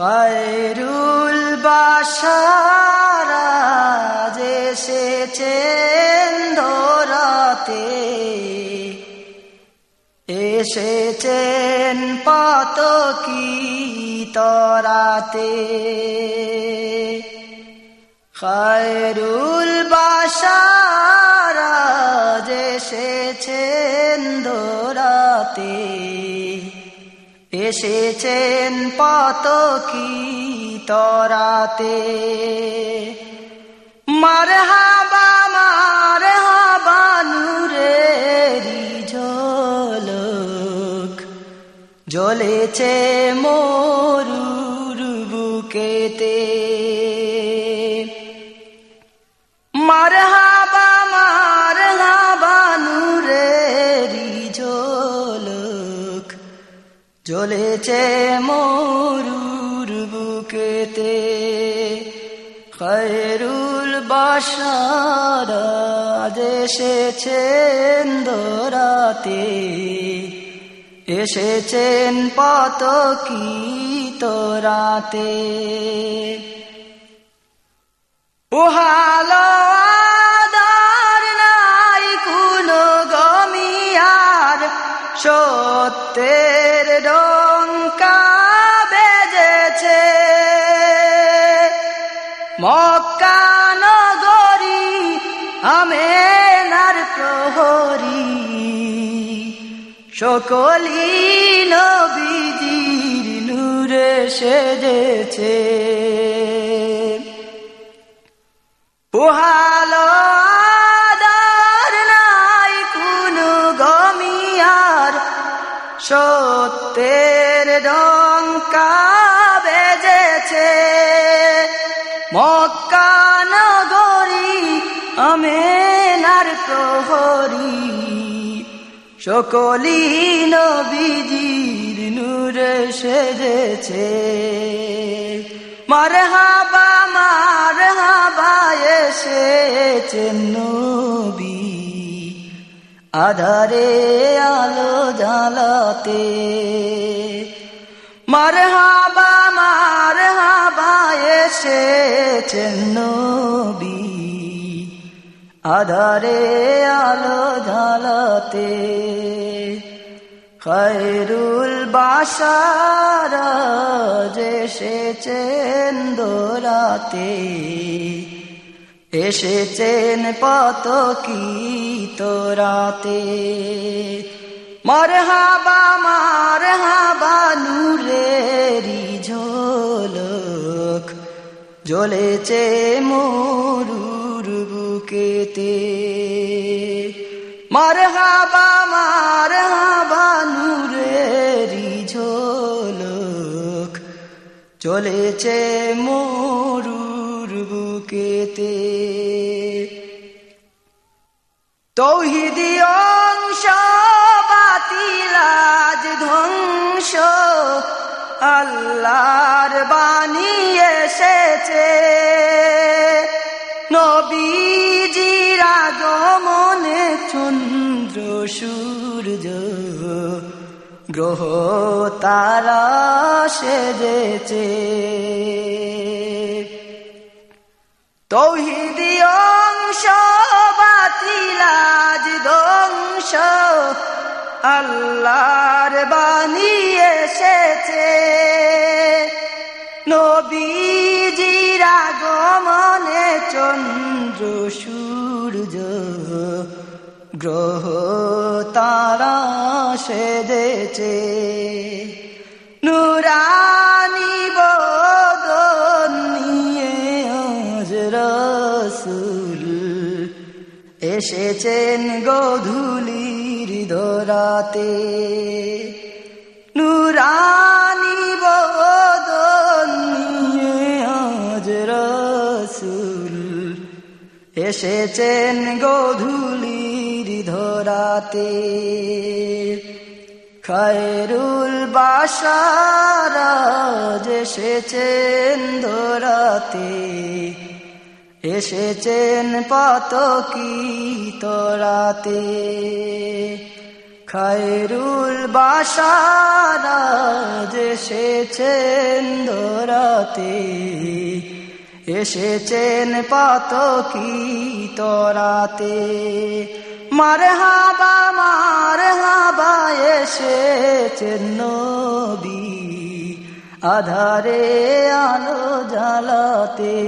খয়রুল বাসারাজ এসেছেন ধরাতে এসেছেন পাত কি তরাতে। খয়রুল বাসারাজ এসেছেন ধরাতে এসেছেন পত কি তরাতে। মার হাবা মার হাবা নূরে ঝলক। জ্বলেছে মরুর বুকেতে। জ্বলেছে মরুর বুকেতে। খৈরুল বাসারাজ এসেছেন দোরাতে। এসেছেন পত কি তোরাতে উহালো আমেনার প্রহরী। সকলি নবীজির নূরে সেজেছে। পোহালো মক্কা নগরী, আমেনার প্রহরী। সকলি নবীজির নূরে সেজেছে। মার হাবা মার হাবা এসেছেন নবী। আধারে আলো জ্বালাতে। মার হাবা মার এসেছেন নবী। আধারে আলো ঝালাতে খৈরুল বাসারাজ এসেছেন দোরাতে এসেছেন পত কি তোরাতে মর হাবা মার হাবা নূরেরি ঝোলক জ্বলেছে মরুর বুকেতে। মার হাবা মার হাবা নূরেরি ঝোলক চলেছে মরুর বুকেতে। তৌহিদি অংশ বাতিলাজ ধ্বংস আল্লাহর বাণী এসেছে। নবীজির আগমনে চন্দ্র সূর্য গ্রহ তারা সেজেছে। তৌহিদি অংশ ধ্বংস আল্লাহর বাণী এসেছে। নবীজির আগমনে চন্দ্র, সূর্য, গ্রহ, তারা সেজেছে। নুরানি বদন নিয়ে রসুল এসেছেন গধুলির দরাতে নুরানি বদন নিয়ে আজ রসুল এসেছেন গধুলির ধরাতে। খৈরুল বাসারাজ এসেছেন ধরাতে। এসেছেন পত কি তোরাতে। খৈরুল বাসারাজ এসেছেন ধরাতে এসেছেন পাতকি তরাতে মারে হাবা মারে হাবা এসেছেন নবী। আধারে আলো জ্বালাতে।